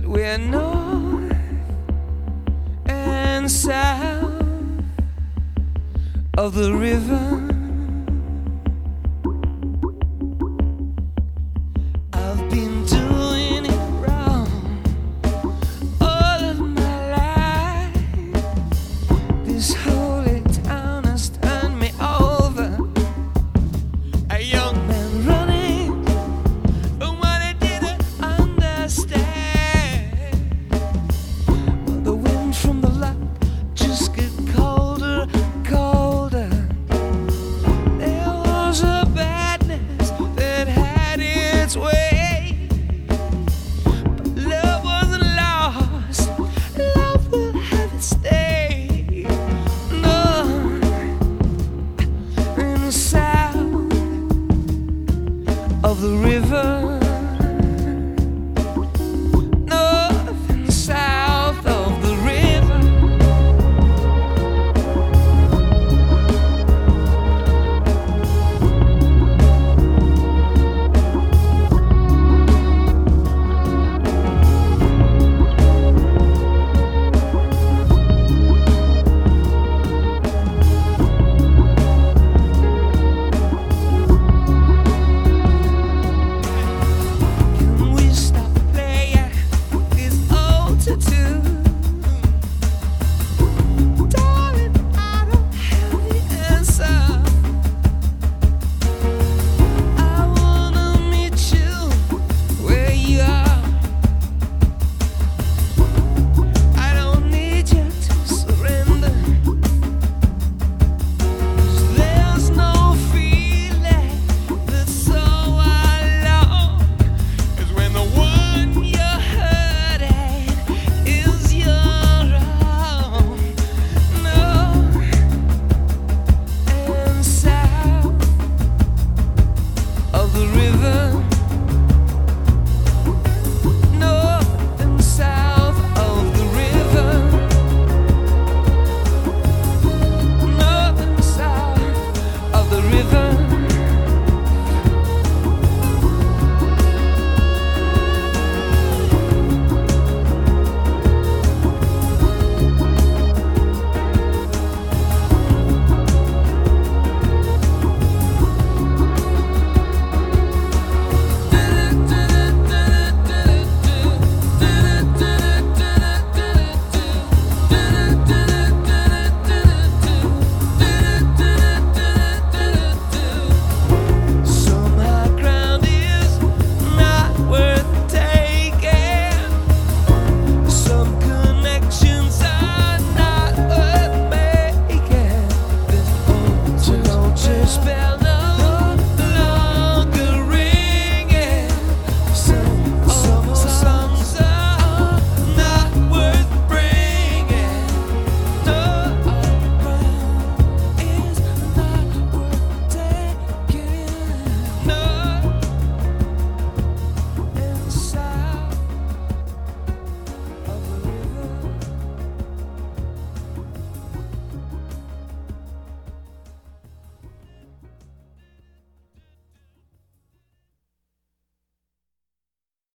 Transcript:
but we're north and south of the river.